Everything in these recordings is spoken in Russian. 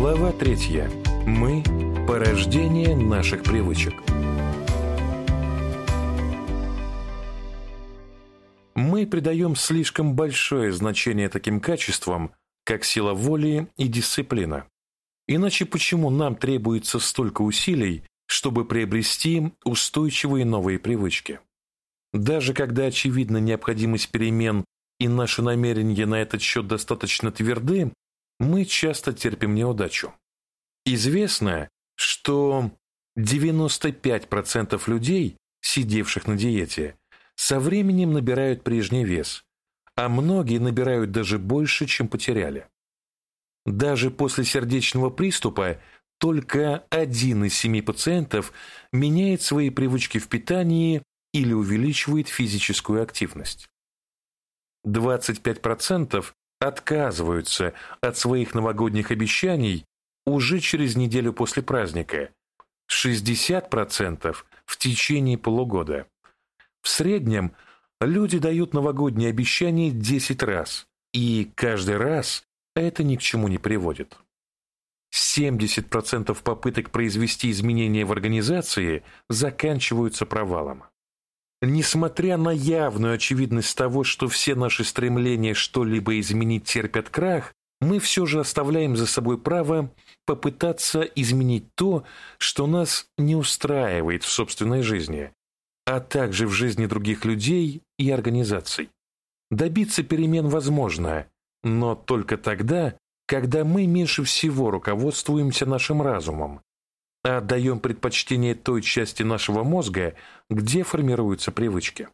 Глава третья. Мы – порождение наших привычек. Мы придаем слишком большое значение таким качествам, как сила воли и дисциплина. Иначе почему нам требуется столько усилий, чтобы приобрести устойчивые новые привычки? Даже когда очевидна необходимость перемен и наши намерения на этот счет достаточно тверды, мы часто терпим неудачу. Известно, что 95% людей, сидевших на диете, со временем набирают прежний вес, а многие набирают даже больше, чем потеряли. Даже после сердечного приступа только один из семи пациентов меняет свои привычки в питании или увеличивает физическую активность. 25% отказываются от своих новогодних обещаний уже через неделю после праздника, 60% в течение полугода. В среднем люди дают новогодние обещания 10 раз, и каждый раз это ни к чему не приводит. 70% попыток произвести изменения в организации заканчиваются провалом. Несмотря на явную очевидность того, что все наши стремления что-либо изменить терпят крах, мы все же оставляем за собой право попытаться изменить то, что нас не устраивает в собственной жизни, а также в жизни других людей и организаций. Добиться перемен возможно, но только тогда, когда мы меньше всего руководствуемся нашим разумом, а отдаем предпочтение той части нашего мозга, где формируются привычки.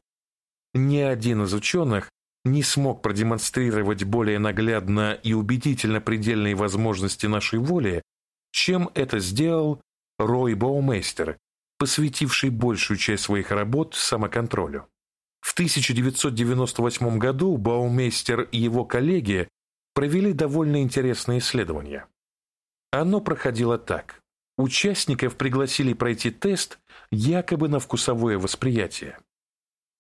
Ни один из ученых не смог продемонстрировать более наглядно и убедительно предельные возможности нашей воли, чем это сделал Рой Баумейстер, посвятивший большую часть своих работ самоконтролю. В 1998 году Баумейстер и его коллеги провели довольно интересное исследование. Оно проходило так. Участников пригласили пройти тест якобы на вкусовое восприятие.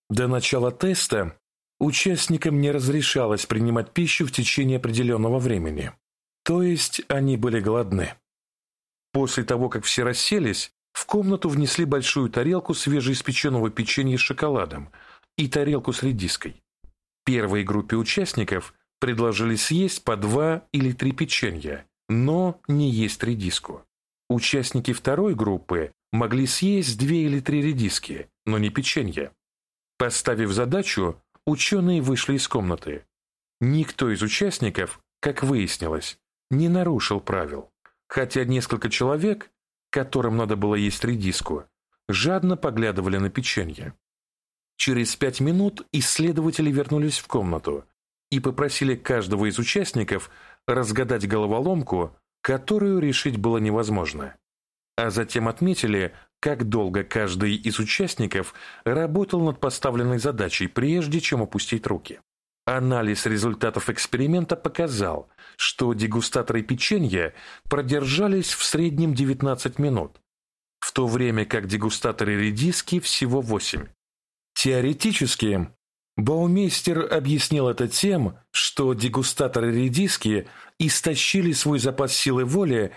До начала теста участникам не разрешалось принимать пищу в течение определенного времени, то есть они были голодны. После того, как все расселись, в комнату внесли большую тарелку свежеиспеченного печенья с шоколадом и тарелку с редиской. Первой группе участников предложили съесть по два или три печенья, но не есть редиску. Участники второй группы могли съесть две или три редиски, но не печенье. Поставив задачу, ученые вышли из комнаты. Никто из участников, как выяснилось, не нарушил правил, хотя несколько человек, которым надо было есть редиску, жадно поглядывали на печенье. Через пять минут исследователи вернулись в комнату и попросили каждого из участников разгадать головоломку, которую решить было невозможно. А затем отметили, как долго каждый из участников работал над поставленной задачей, прежде чем опустить руки. Анализ результатов эксперимента показал, что дегустаторы печенья продержались в среднем 19 минут, в то время как дегустаторы редиски всего 8. Теоретически, Баумейстер объяснил это тем, что дегустаторы редиски истощили свой запас силы воли,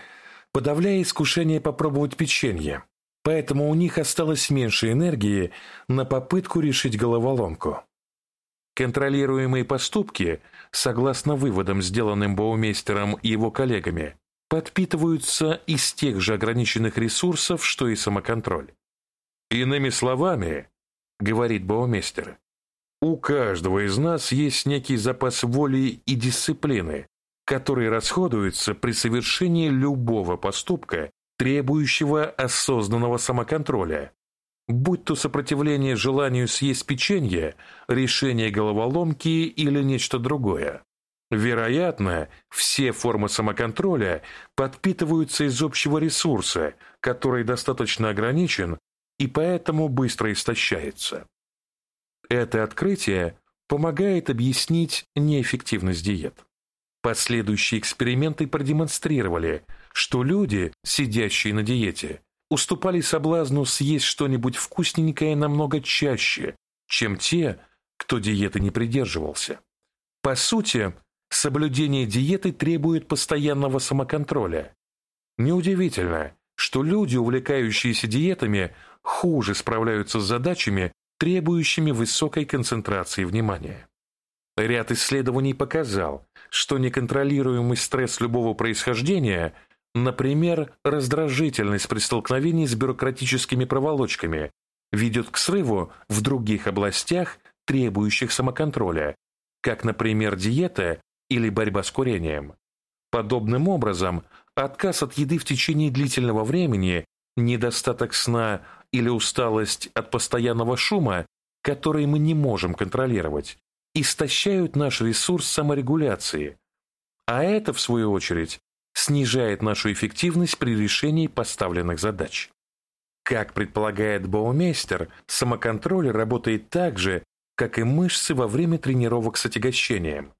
подавляя искушение попробовать печенье, поэтому у них осталось меньше энергии на попытку решить головоломку. Контролируемые поступки, согласно выводам, сделанным Баумейстером и его коллегами, подпитываются из тех же ограниченных ресурсов, что и самоконтроль. Иными словами, говорит Баумейстер, у каждого из нас есть некий запас воли и дисциплины, который расходуется при совершении любого поступка, требующего осознанного самоконтроля, будь то сопротивление желанию съесть печенье, решение головоломки или нечто другое. Вероятно, все формы самоконтроля подпитываются из общего ресурса, который достаточно ограничен и поэтому быстро истощается. Это открытие помогает объяснить неэффективность диет. Последующие эксперименты продемонстрировали, что люди, сидящие на диете, уступали соблазну съесть что-нибудь вкусненькое намного чаще, чем те, кто диеты не придерживался. По сути, соблюдение диеты требует постоянного самоконтроля, Неудивительно, что люди, увлекающиеся диетами, хуже справляются с задачами, требующими высокой концентрации внимания. Ряд исследований показал, что неконтролируемый стресс любого происхождения, например, раздражительность при столкновении с бюрократическими проволочками, ведет к срыву в других областях, требующих самоконтроля, как, например, диета или борьба с курением. Подобным образом, отказ от еды в течение длительного времени, недостаток сна или усталость от постоянного шума, который мы не можем контролировать, истощают наш ресурс саморегуляции, а это, в свою очередь, снижает нашу эффективность при решении поставленных задач. Как предполагает Боумейстер, самоконтроль работает так же, как и мышцы во время тренировок с отягощением.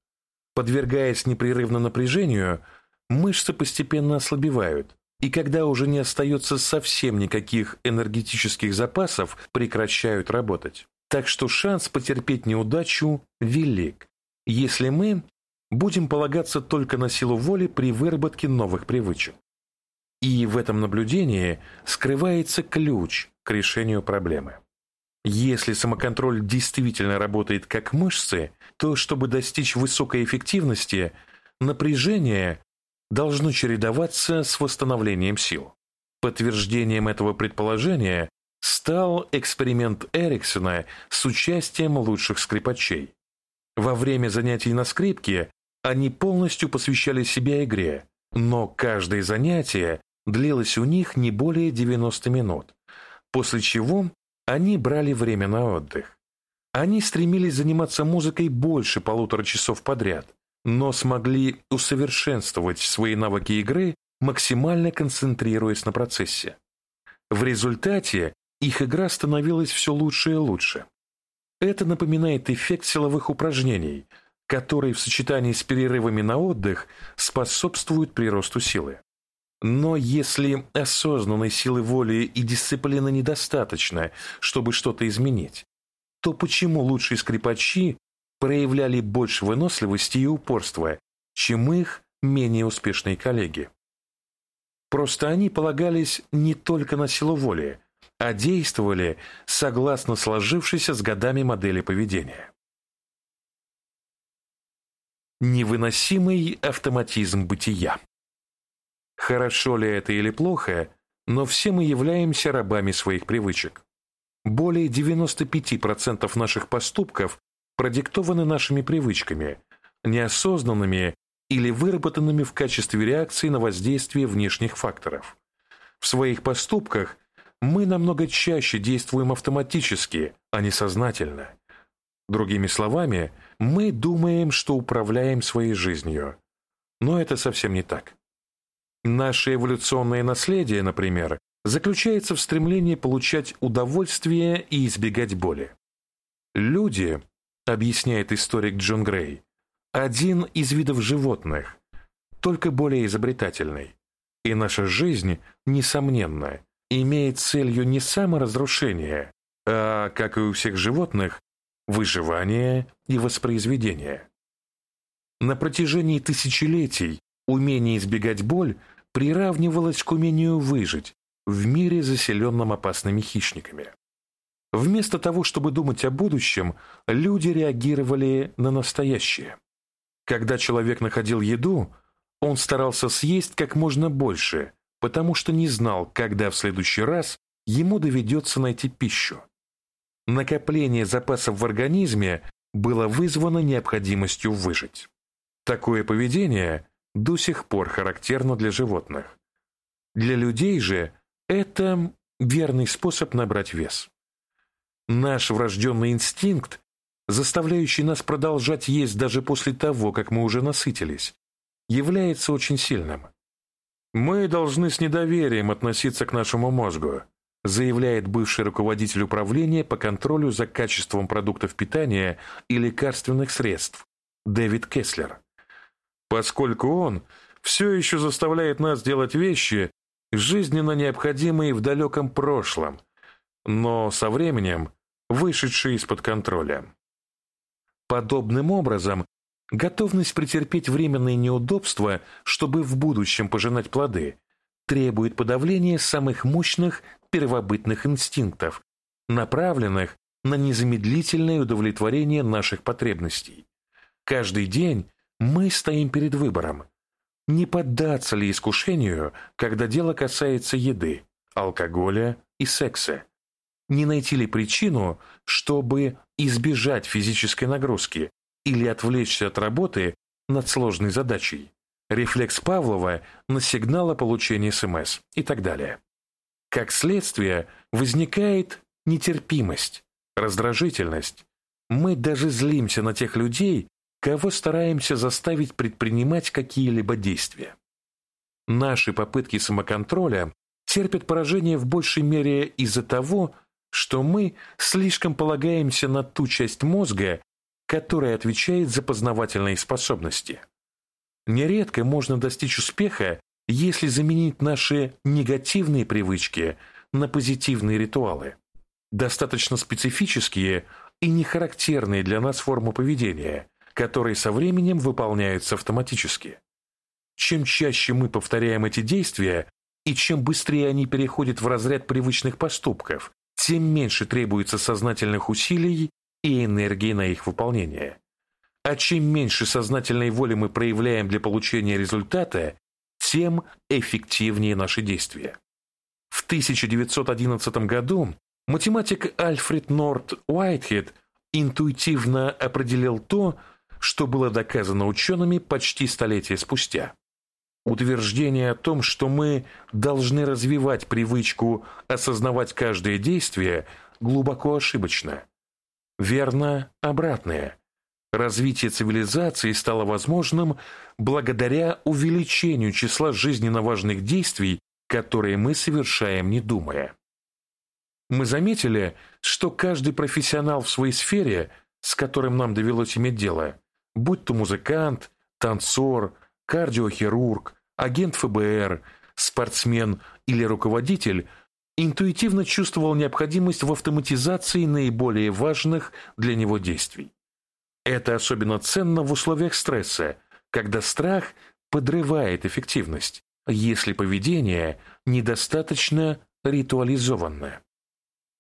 Подвергаясь непрерывному напряжению, мышцы постепенно ослабевают, и когда уже не остается совсем никаких энергетических запасов, прекращают работать. Так что шанс потерпеть неудачу велик, если мы будем полагаться только на силу воли при выработке новых привычек. И в этом наблюдении скрывается ключ к решению проблемы. Если самоконтроль действительно работает как мышцы, то чтобы достичь высокой эффективности, напряжение должно чередоваться с восстановлением сил. Подтверждением этого предположения стал эксперимент Эриксона с участием лучших скрипачей. Во время занятий на скрипке они полностью посвящали себя игре, но каждое занятие длилось у них не более 90 минут, после чего они брали время на отдых. Они стремились заниматься музыкой больше полутора часов подряд, но смогли усовершенствовать свои навыки игры, максимально концентрируясь на процессе. В результате их игра становилась все лучше и лучше. Это напоминает эффект силовых упражнений, который в сочетании с перерывами на отдых способствует приросту силы. Но если осознанной силы воли и дисциплины недостаточно, чтобы что-то изменить, то почему лучшие скрипачи проявляли больше выносливости и упорства, чем их менее успешные коллеги? Просто они полагались не только на силу воли, а действовали согласно сложившейся с годами модели поведения. Невыносимый автоматизм бытия. Хорошо ли это или плохо, но все мы являемся рабами своих привычек. Более 95% наших поступков продиктованы нашими привычками, неосознанными или выработанными в качестве реакции на воздействие внешних факторов. В своих поступках мы намного чаще действуем автоматически, а не сознательно. Другими словами, мы думаем, что управляем своей жизнью. Но это совсем не так. Наше эволюционное наследие, например, заключается в стремлении получать удовольствие и избегать боли. Люди, объясняет историк Джон Грей, один из видов животных, только более изобретательный. И наша жизнь, несомненно, имеет целью не саморазрушение, а, как и у всех животных, выживание и воспроизведение. На протяжении тысячелетий умение избегать боль приравнивалось к умению выжить в мире, заселенном опасными хищниками. Вместо того, чтобы думать о будущем, люди реагировали на настоящее. Когда человек находил еду, он старался съесть как можно больше, потому что не знал, когда в следующий раз ему доведется найти пищу. Накопление запасов в организме было вызвано необходимостью выжить. Такое поведение до сих пор характерно для животных. Для людей же это верный способ набрать вес. Наш врожденный инстинкт, заставляющий нас продолжать есть даже после того, как мы уже насытились, является очень сильным. Мы должны с недоверием относиться к нашему мозгу, заявляет бывший руководитель управления по контролю за качеством продуктов питания и лекарственных средств Дэвид Кеслер. Поскольку он все еще заставляет нас делать вещи, жизненно необходимые в далеком прошлом, но со временем вышедшие из-под контроля. Подобным образом, Готовность претерпеть временные неудобства, чтобы в будущем пожинать плоды, требует подавления самых мощных первобытных инстинктов, направленных на незамедлительное удовлетворение наших потребностей. Каждый день мы стоим перед выбором, не поддаться ли искушению, когда дело касается еды, алкоголя и секса. Не найти ли причину, чтобы избежать физической нагрузки или отвлечься от работы над сложной задачей, рефлекс Павлова на сигнал о получении СМС и так далее. Как следствие, возникает нетерпимость, раздражительность. Мы даже злимся на тех людей, кого стараемся заставить предпринимать какие-либо действия. Наши попытки самоконтроля терпят поражение в большей мере из-за того, что мы слишком полагаемся на ту часть мозга, которая отвечает за познавательные способности. Нередко можно достичь успеха, если заменить наши негативные привычки на позитивные ритуалы. Достаточно специфические и не характерные для нас формы поведения, которые со временем выполняются автоматически. Чем чаще мы повторяем эти действия, и чем быстрее они переходят в разряд привычных поступков, тем меньше требуется сознательных усилий и энергии на их выполнение. А чем меньше сознательной воли мы проявляем для получения результата, тем эффективнее наши действия. В 1911 году математик Альфред Норт Уайтхед интуитивно определил то, что было доказано учеными почти столетия спустя. Утверждение о том, что мы должны развивать привычку осознавать каждое действие, глубоко ошибочно. Верно обратное. Развитие цивилизации стало возможным благодаря увеличению числа жизненно важных действий, которые мы совершаем, не думая. Мы заметили, что каждый профессионал в своей сфере, с которым нам довелось иметь дело, будь то музыкант, танцор, кардиохирург, агент ФБР, спортсмен или руководитель, интуитивно чувствовал необходимость в автоматизации наиболее важных для него действий. Это особенно ценно в условиях стресса, когда страх подрывает эффективность, если поведение недостаточно ритуализованное.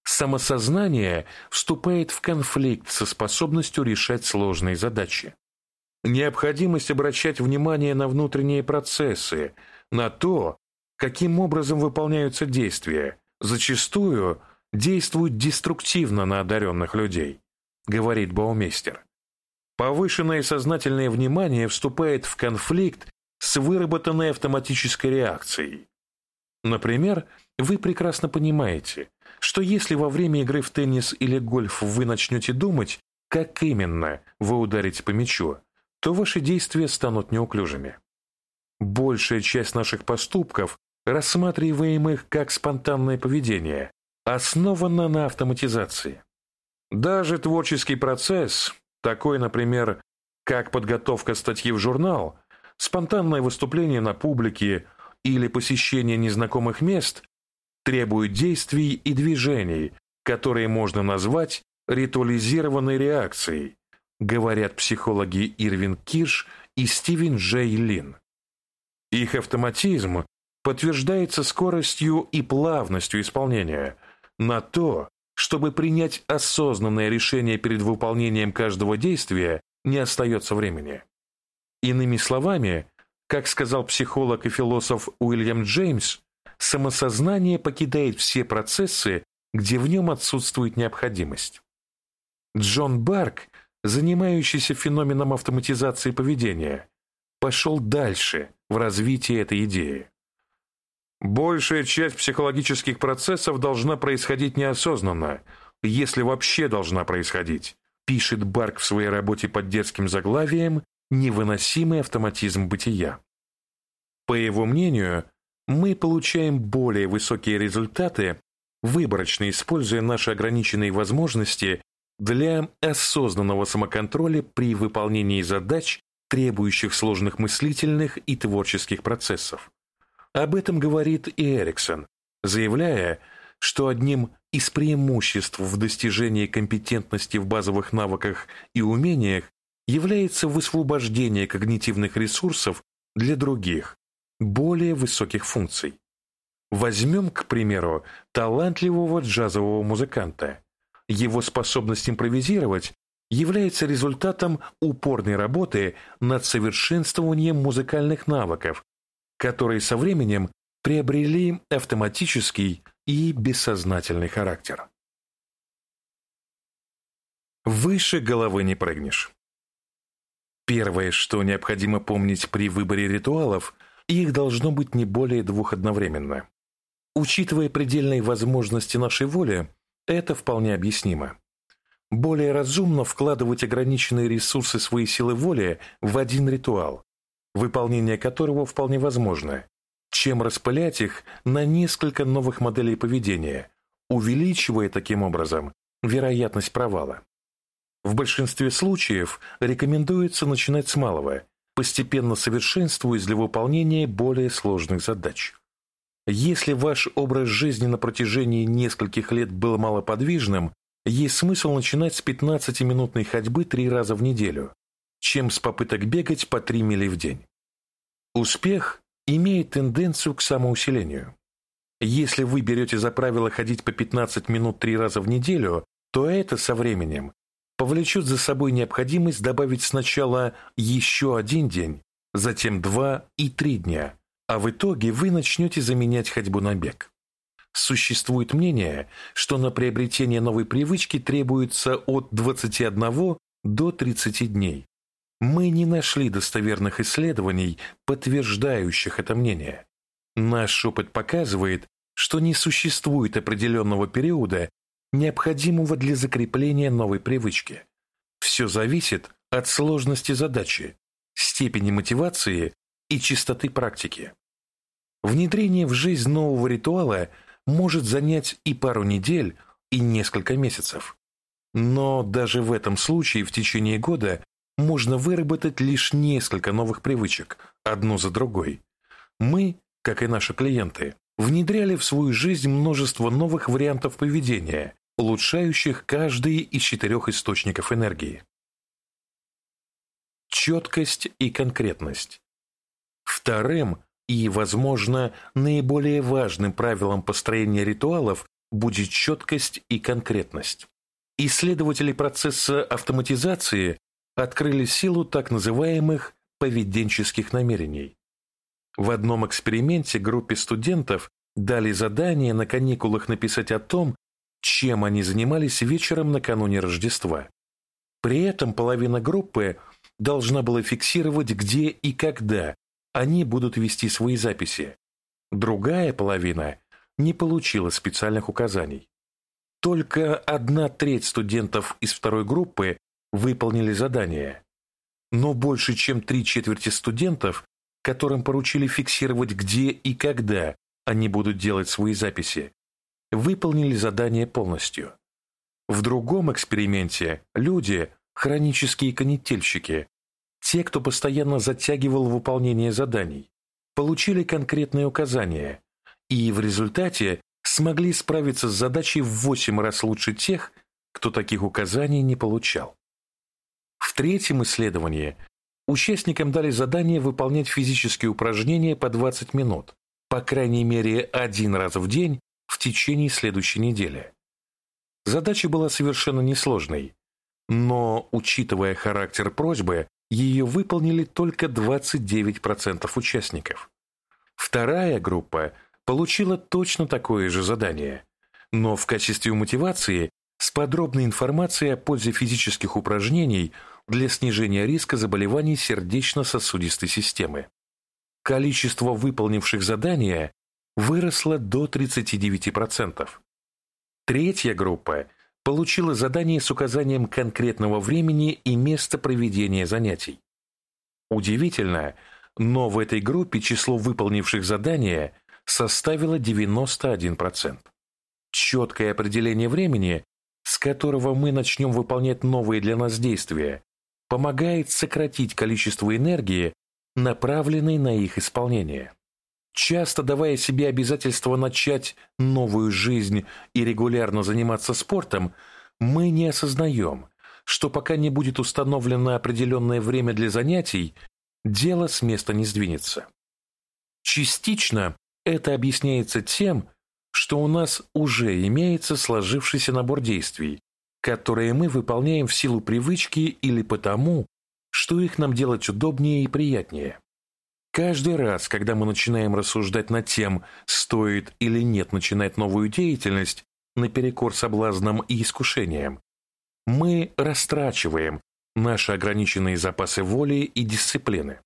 Самосознание вступает в конфликт со способностью решать сложные задачи. Необходимость обращать внимание на внутренние процессы, на то, каким образом выполняются действия, зачастую действует деструктивно на одаренных людей, говорит Баумейстер. Повышенное сознательное внимание вступает в конфликт с выработанной автоматической реакцией. Например, вы прекрасно понимаете, что если во время игры в теннис или гольф вы начнете думать, как именно вы ударите по мячу, то ваши действия станут неуклюжими. Большая часть наших поступков, рассматриваемых как спонтанное поведение, основана на автоматизации. Даже творческий процесс, такой, например, как подготовка статьи в журнал, спонтанное выступление на публике или посещение незнакомых мест, требует действий и движений, которые можно назвать ритуализированной реакцией, говорят психологи Ирвин Кирш и Стивен Джей Лин. Их автоматизм подтверждается скоростью и плавностью исполнения. На то, чтобы принять осознанное решение перед выполнением каждого действия, не остается времени. Иными словами, как сказал психолог и философ Уильям Джеймс, самосознание покидает все процессы, где в нем отсутствует необходимость. Джон Барк занимающийся феноменом автоматизации поведения, пошел дальше в развитии этой идеи. Большая часть психологических процессов должна происходить неосознанно, если вообще должна происходить, пишет Барк в своей работе под детским заглавием «Невыносимый автоматизм бытия». По его мнению, мы получаем более высокие результаты, выборочно используя наши ограниченные возможности для осознанного самоконтроля при выполнении задач, требующих сложных мыслительных и творческих процессов. Об этом говорит и Эриксон, заявляя, что одним из преимуществ в достижении компетентности в базовых навыках и умениях является высвобождение когнитивных ресурсов для других, более высоких функций. Возьмем, к примеру, талантливого джазового музыканта. Его способность импровизировать является результатом упорной работы над совершенствованием музыкальных навыков, которые со временем приобрели автоматический и бессознательный характер. Выше головы не прыгнешь. Первое, что необходимо помнить при выборе ритуалов, их должно быть не более двух одновременно. Учитывая предельные возможности нашей воли, это вполне объяснимо. Более разумно вкладывать ограниченные ресурсы своей силы воли в один ритуал, выполнение которого вполне возможно, чем распылять их на несколько новых моделей поведения, увеличивая таким образом вероятность провала. В большинстве случаев рекомендуется начинать с малого, постепенно совершенствуясь для выполнения более сложных задач. Если ваш образ жизни на протяжении нескольких лет был малоподвижным, есть смысл начинать с 15-минутной ходьбы три раза в неделю, чем с попыток бегать по 3 мили в день. Успех имеет тенденцию к самоусилению. Если вы берете за правило ходить по 15 минут три раза в неделю, то это со временем повлечет за собой необходимость добавить сначала еще один день, затем два и три дня, а в итоге вы начнете заменять ходьбу на бег. Существует мнение, что на приобретение новой привычки требуется от 21 до 30 дней. Мы не нашли достоверных исследований, подтверждающих это мнение. Наш опыт показывает, что не существует определенного периода, необходимого для закрепления новой привычки. Все зависит от сложности задачи, степени мотивации и чистоты практики. Внедрение в жизнь нового ритуала может занять и пару недель, и несколько месяцев. Но даже в этом случае в течение года можно выработать лишь несколько новых привычек, одну за другой. Мы, как и наши клиенты, внедряли в свою жизнь множество новых вариантов поведения, улучшающих каждый из четырех источников энергии. Четкость и конкретность. Вторым и, возможно, наиболее важным правилом построения ритуалов будет четкость и конкретность. Исследователи процесса автоматизации открыли силу так называемых поведенческих намерений. В одном эксперименте группе студентов дали задание на каникулах написать о том, чем они занимались вечером накануне Рождества. При этом половина группы должна была фиксировать, где и когда они будут вести свои записи. Другая половина не получила специальных указаний. Только одна треть студентов из второй группы выполнили задание. Но больше чем три четверти студентов, которым поручили фиксировать, где и когда они будут делать свои записи, выполнили задание полностью. В другом эксперименте люди, хронические конетельщики, те, кто постоянно затягивал выполнение заданий, получили конкретные указания и в результате смогли справиться с задачей в 8 раз лучше тех, кто таких указаний не получал. В третьем исследовании участникам дали задание выполнять физические упражнения по 20 минут, по крайней мере один раз в день в течение следующей недели. Задача была совершенно несложной, но, учитывая характер просьбы, ее выполнили только 29% участников. Вторая группа получила точно такое же задание, но в качестве мотивации с подробной информацией о пользе физических упражнений для снижения риска заболеваний сердечно-сосудистой системы. Количество выполнивших задания выросло до 39%. Третья группа получила задание с указанием конкретного времени и места проведения занятий. Удивительно, но в этой группе число выполнивших задания составило 91%. Четкое определение времени, с которого мы начнем выполнять новые для нас действия, помогает сократить количество энергии, направленной на их исполнение. Часто давая себе обязательство начать новую жизнь и регулярно заниматься спортом, мы не осознаем, что пока не будет установлено определенное время для занятий, дело с места не сдвинется. Частично Это объясняется тем, что у нас уже имеется сложившийся набор действий, которые мы выполняем в силу привычки или потому, что их нам делать удобнее и приятнее. Каждый раз, когда мы начинаем рассуждать над тем, стоит или нет начинать новую деятельность, наперекор соблазнам и искушениям, мы растрачиваем наши ограниченные запасы воли и дисциплины.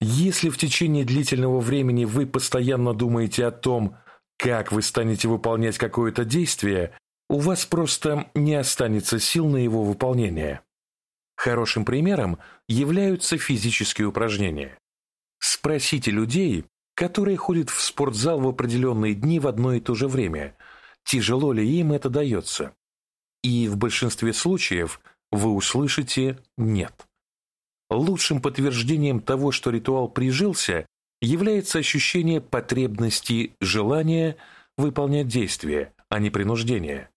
Если в течение длительного времени вы постоянно думаете о том, как вы станете выполнять какое-то действие, у вас просто не останется сил на его выполнение. Хорошим примером являются физические упражнения. Спросите людей, которые ходят в спортзал в определенные дни в одно и то же время, тяжело ли им это дается. И в большинстве случаев вы услышите «нет». Лучшим подтверждением того, что ритуал прижился, является ощущение потребности, желания выполнять действия, а не принуждения.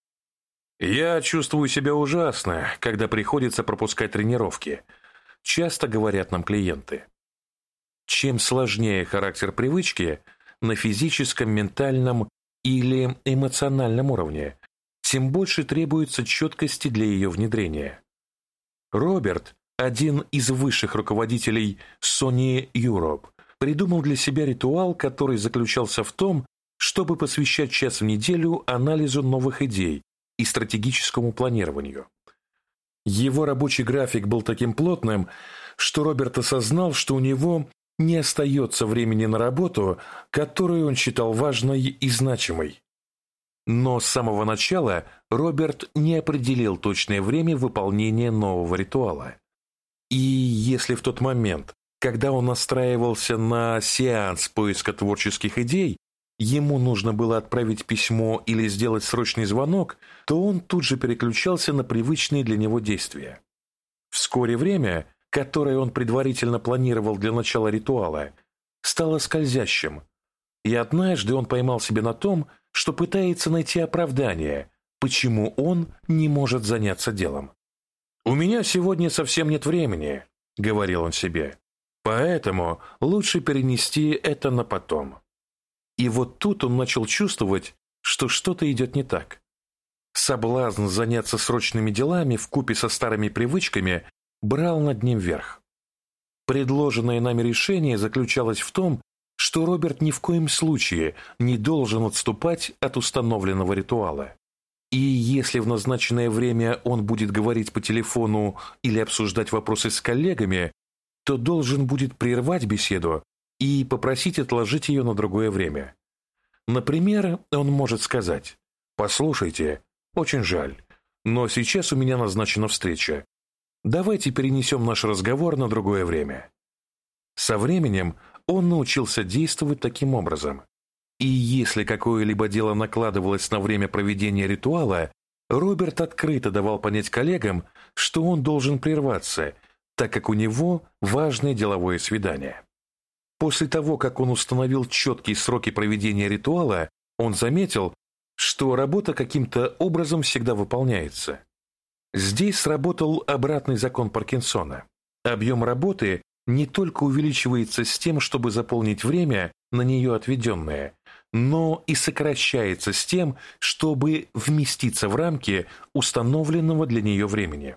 «Я чувствую себя ужасно, когда приходится пропускать тренировки», часто говорят нам клиенты. Чем сложнее характер привычки на физическом, ментальном или эмоциональном уровне, тем больше требуется четкости для ее внедрения. Роберт, один из высших руководителей Sony Europe, придумал для себя ритуал, который заключался в том, чтобы посвящать час в неделю анализу новых идей и стратегическому планированию. Его рабочий график был таким плотным, что Роберт осознал, что у него не остается времени на работу, которую он считал важной и значимой. Но с самого начала Роберт не определил точное время выполнения нового ритуала. И если в тот момент, когда он настраивался на сеанс поиска творческих идей, ему нужно было отправить письмо или сделать срочный звонок, то он тут же переключался на привычные для него действия. Вскоре время, которое он предварительно планировал для начала ритуала, стало скользящим, и однажды он поймал себя на том, что пытается найти оправдание, почему он не может заняться делом. «У меня сегодня совсем нет времени», — говорил он себе, «поэтому лучше перенести это на потом». И вот тут он начал чувствовать, что что-то идет не так. Соблазн заняться срочными делами в купе со старыми привычками брал над ним верх. Предложенное нами решение заключалось в том, что Роберт ни в коем случае не должен отступать от установленного ритуала. И если в назначенное время он будет говорить по телефону или обсуждать вопросы с коллегами, то должен будет прервать беседу и попросить отложить ее на другое время. Например, он может сказать «Послушайте, очень жаль, но сейчас у меня назначена встреча. Давайте перенесем наш разговор на другое время». Со временем он научился действовать таким образом. И если какое-либо дело накладывалось на время проведения ритуала, Роберт открыто давал понять коллегам, что он должен прерваться, так как у него важное деловое свидание. После того, как он установил четкие сроки проведения ритуала, он заметил, что работа каким-то образом всегда выполняется. Здесь сработал обратный закон Паркинсона. Объем работы не только увеличивается с тем, чтобы заполнить время, на нее отведенное, но и сокращается с тем, чтобы вместиться в рамки установленного для нее времени.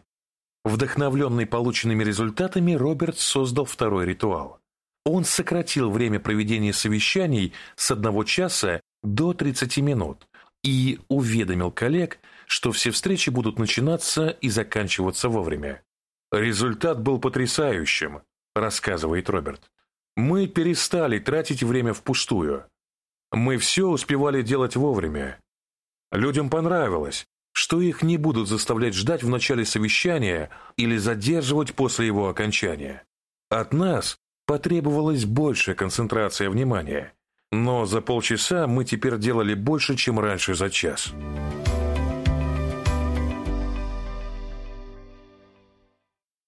Вдохновленный полученными результатами, Роберт создал второй ритуал. Он сократил время проведения совещаний с одного часа до 30 минут и уведомил коллег, что все встречи будут начинаться и заканчиваться вовремя. Результат был потрясающим, рассказывает Роберт. Мы перестали тратить время впустую. Мы все успевали делать вовремя. Людям понравилось, что их не будут заставлять ждать в начале совещания или задерживать после его окончания. От нас Потребовалась большая концентрация внимания, но за полчаса мы теперь делали больше, чем раньше за час.